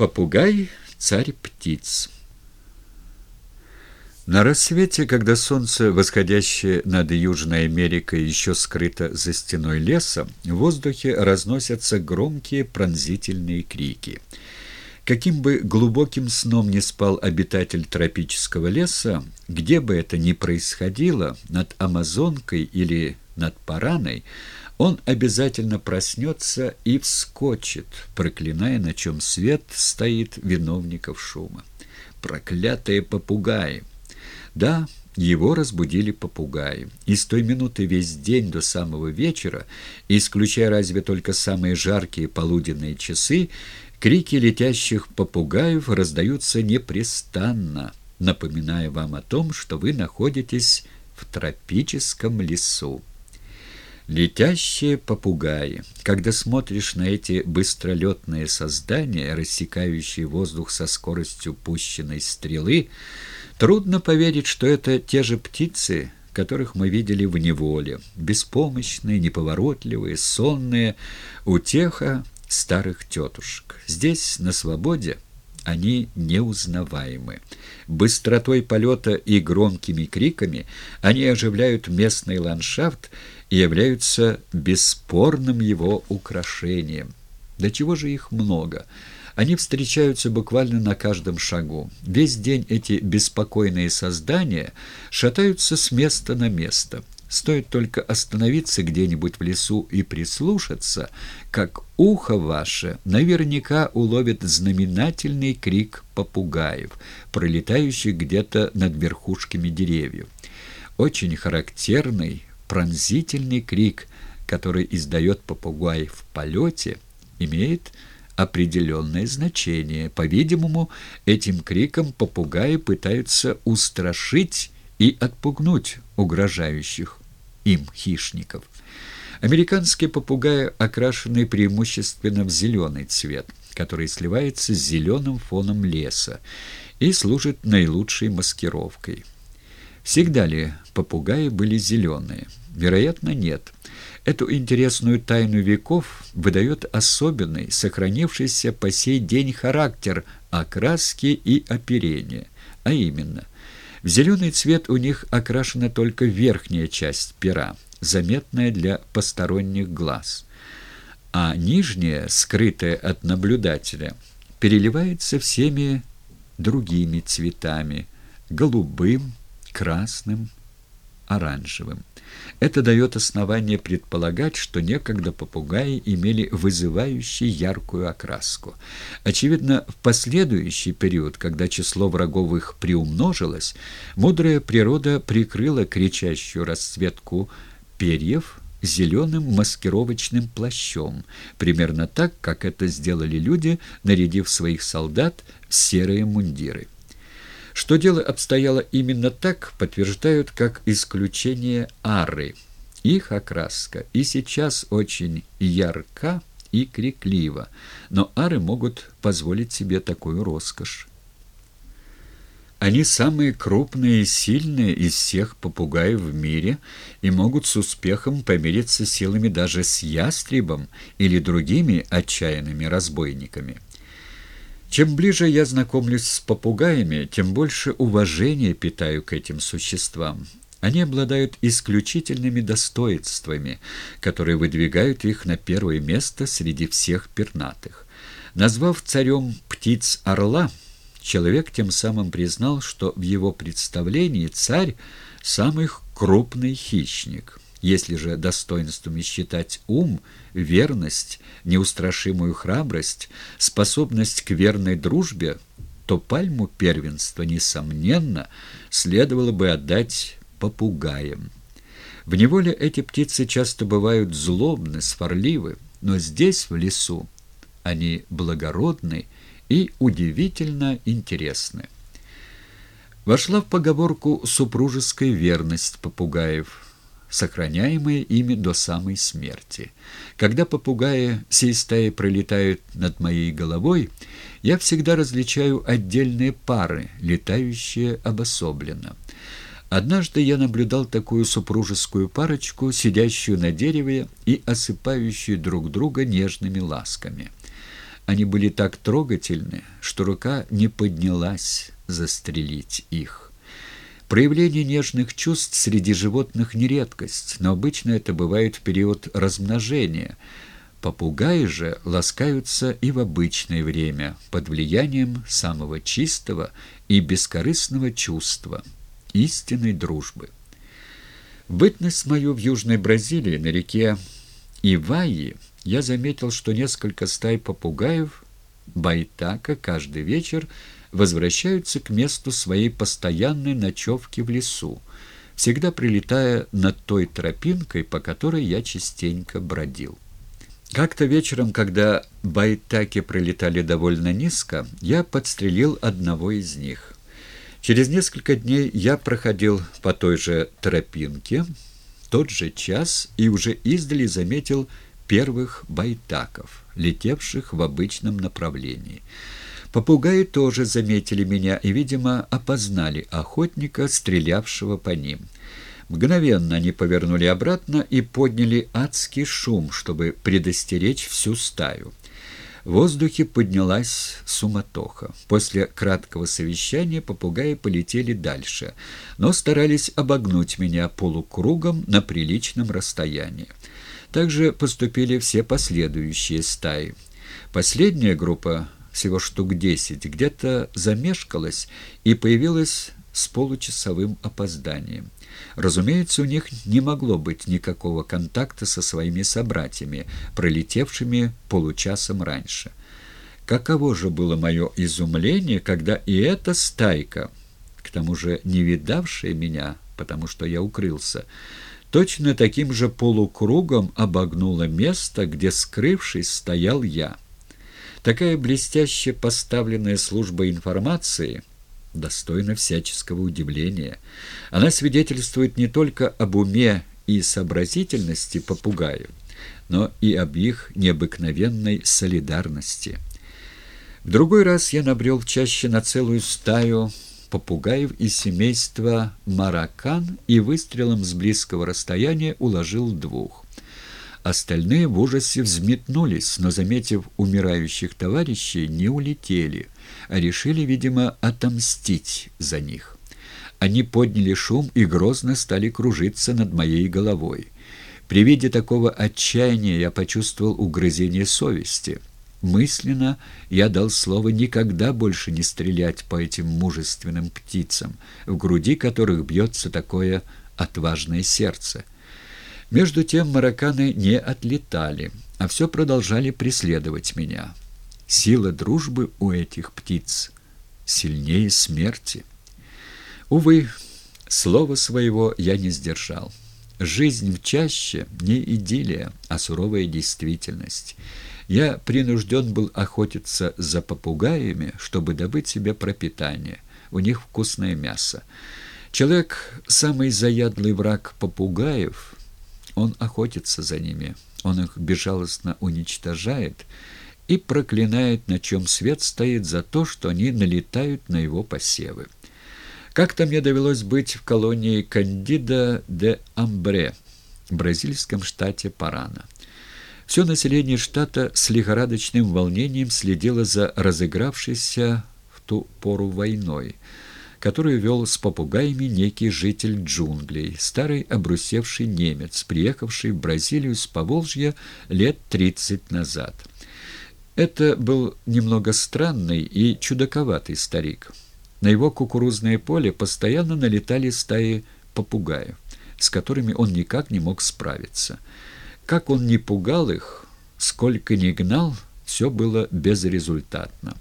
Попугай — царь птиц. На рассвете, когда солнце, восходящее над Южной Америкой, еще скрыто за стеной леса, в воздухе разносятся громкие пронзительные крики. Каким бы глубоким сном ни спал обитатель тропического леса, где бы это ни происходило, над Амазонкой или над Параной, он обязательно проснется и вскочит, проклиная, на чем свет стоит виновников шума. Проклятые попугаи! Да, его разбудили попугаи. И с той минуты весь день до самого вечера, исключая разве только самые жаркие полуденные часы, крики летящих попугаев раздаются непрестанно, напоминая вам о том, что вы находитесь в тропическом лесу. Летящие попугаи. Когда смотришь на эти быстролетные создания, рассекающие воздух со скоростью пущенной стрелы, трудно поверить, что это те же птицы, которых мы видели в неволе, беспомощные, неповоротливые, сонные, утеха старых тетушек. Здесь, на свободе, они неузнаваемы. Быстротой полета и громкими криками они оживляют местный ландшафт и являются бесспорным его украшением. До чего же их много? Они встречаются буквально на каждом шагу. Весь день эти беспокойные создания шатаются с места на место. Стоит только остановиться где-нибудь в лесу и прислушаться, как ухо ваше наверняка уловит знаменательный крик попугаев, пролетающих где-то над верхушками деревьев. Очень характерный, пронзительный крик, который издает попугай в полете, имеет определенное значение. По-видимому, этим криком попугаи пытаются устрашить и отпугнуть угрожающих им хищников. Американские попугаи окрашены преимущественно в зеленый цвет, который сливается с зеленым фоном леса и служит наилучшей маскировкой. Всегда ли попугаи были зеленые? Вероятно, нет. Эту интересную тайну веков выдает особенный, сохранившийся по сей день характер окраски и оперения, а именно, в зеленый цвет у них окрашена только верхняя часть пера, заметная для посторонних глаз, а нижняя, скрытая от наблюдателя, переливается всеми другими цветами – голубым, красным, оранжевым. Это дает основание предполагать, что некогда попугаи имели вызывающую яркую окраску. Очевидно, в последующий период, когда число врагов их приумножилось, мудрая природа прикрыла кричащую расцветку перьев зеленым маскировочным плащом, примерно так, как это сделали люди, нарядив своих солдат в серые мундиры. Что дело обстояло именно так, подтверждают как исключение ары. Их окраска и сейчас очень ярка и криклива, но ары могут позволить себе такую роскошь. Они самые крупные и сильные из всех попугаев в мире и могут с успехом помериться силами даже с ястребом или другими отчаянными разбойниками. Чем ближе я знакомлюсь с попугаями, тем больше уважения питаю к этим существам. Они обладают исключительными достоинствами, которые выдвигают их на первое место среди всех пернатых. Назвав царем птиц орла, человек тем самым признал, что в его представлении царь – самый крупный хищник. Если же достоинствами считать ум, верность, неустрашимую храбрость, способность к верной дружбе, то пальму первенства, несомненно, следовало бы отдать попугаям. В неволе эти птицы часто бывают злобны, сварливы, но здесь, в лесу, они благородны и удивительно интересны. Вошла в поговорку супружеская верность попугаев – сохраняемые ими до самой смерти. Когда попугаи всей стаи пролетают над моей головой, я всегда различаю отдельные пары, летающие обособленно. Однажды я наблюдал такую супружескую парочку, сидящую на дереве и осыпающую друг друга нежными ласками. Они были так трогательны, что рука не поднялась застрелить их. Проявление нежных чувств среди животных не редкость, но обычно это бывает в период размножения. Попугаи же ласкаются и в обычное время, под влиянием самого чистого и бескорыстного чувства, истинной дружбы. Бытность мою в Южной Бразилии на реке Иваи я заметил, что несколько стай попугаев Байтака каждый вечер возвращаются к месту своей постоянной ночевки в лесу, всегда прилетая над той тропинкой, по которой я частенько бродил. Как-то вечером, когда байтаки пролетали довольно низко, я подстрелил одного из них. Через несколько дней я проходил по той же тропинке, тот же час, и уже издали заметил первых байтаков, летевших в обычном направлении. Попугаи тоже заметили меня и, видимо, опознали охотника, стрелявшего по ним. Мгновенно они повернули обратно и подняли адский шум, чтобы предостеречь всю стаю. В воздухе поднялась суматоха. После краткого совещания попугаи полетели дальше, но старались обогнуть меня полукругом на приличном расстоянии. Также поступили все последующие стаи. Последняя группа, всего штук десять, где-то замешкалась и появилась с получасовым опозданием. Разумеется, у них не могло быть никакого контакта со своими собратьями, пролетевшими получасом раньше. Каково же было мое изумление, когда и эта стайка, к тому же не видавшая меня, потому что я укрылся, точно таким же полукругом обогнула место, где, скрывшись, стоял я. Такая блестяще поставленная служба информации достойна всяческого удивления. Она свидетельствует не только об уме и сообразительности попугаю, но и об их необыкновенной солидарности. В другой раз я набрел чаще на целую стаю попугаев из семейства маракан и выстрелом с близкого расстояния уложил двух. Остальные в ужасе взметнулись, но, заметив умирающих товарищей, не улетели, а решили, видимо, отомстить за них. Они подняли шум и грозно стали кружиться над моей головой. При виде такого отчаяния я почувствовал угрызение совести – Мысленно я дал слово никогда больше не стрелять по этим мужественным птицам, в груди которых бьется такое отважное сердце. Между тем мараканы не отлетали, а все продолжали преследовать меня. Сила дружбы у этих птиц сильнее смерти. Увы, слова своего я не сдержал. Жизнь в чаще не идиллия, а суровая действительность. Я принужден был охотиться за попугаями, чтобы добыть себе пропитание. У них вкусное мясо. Человек – самый заядлый враг попугаев. Он охотится за ними, он их безжалостно уничтожает и проклинает, на чем свет стоит, за то, что они налетают на его посевы. Как-то мне довелось быть в колонии Кандида де Амбре в бразильском штате Парана. Все население штата с лихорадочным волнением следило за разыгравшейся в ту пору войной, которую вел с попугаями некий житель джунглей, старый обрусевший немец, приехавший в Бразилию с Поволжья лет тридцать назад. Это был немного странный и чудаковатый старик. На его кукурузное поле постоянно налетали стаи попугаев, с которыми он никак не мог справиться – как он не пугал их, сколько ни гнал, все было безрезультатно.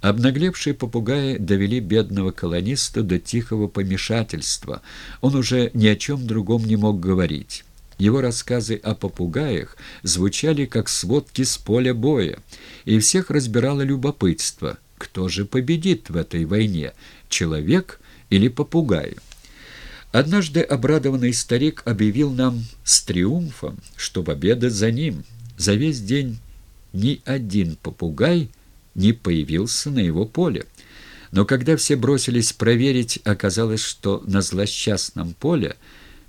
Обнаглевшие попугаи довели бедного колониста до тихого помешательства. Он уже ни о чем другом не мог говорить. Его рассказы о попугаях звучали как сводки с поля боя, и всех разбирало любопытство, кто же победит в этой войне, человек или попугай. Однажды обрадованный старик объявил нам с триумфом, что победа за ним. За весь день ни один попугай не появился на его поле. Но когда все бросились проверить, оказалось, что на злосчастном поле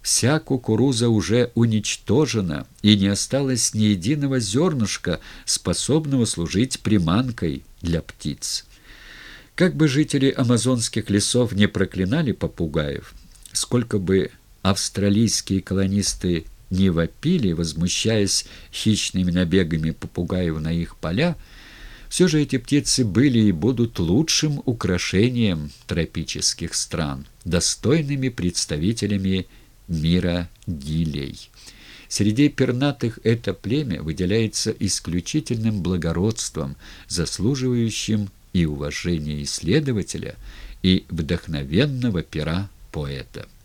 Вся кукуруза уже уничтожена, и не осталось ни единого зернышка, способного служить приманкой для птиц. Как бы жители амазонских лесов не проклинали попугаев, сколько бы австралийские колонисты не вопили, возмущаясь хищными набегами попугаев на их поля, все же эти птицы были и будут лучшим украшением тропических стран, достойными представителями мира гилей. Среди пернатых это племя выделяется исключительным благородством, заслуживающим и уважения исследователя, и вдохновенного пера поэта.